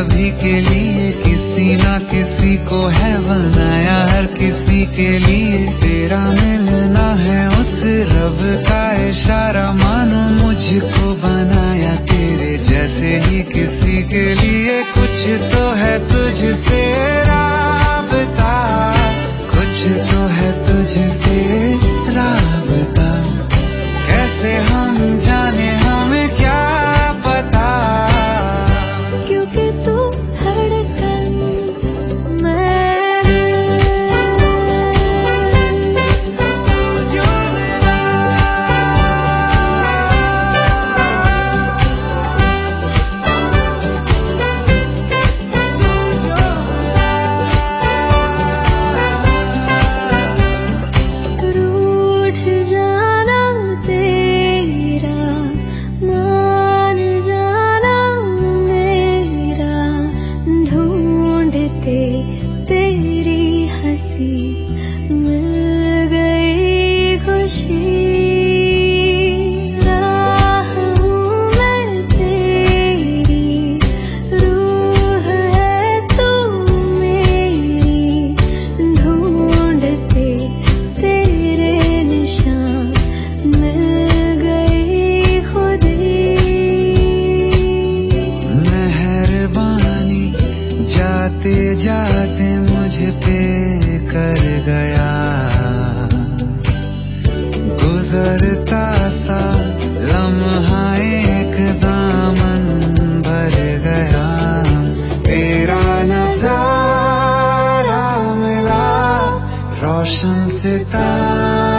सभी के लिए किसी ना किसी को है बनाया हर किसी के लिए। roshan sitara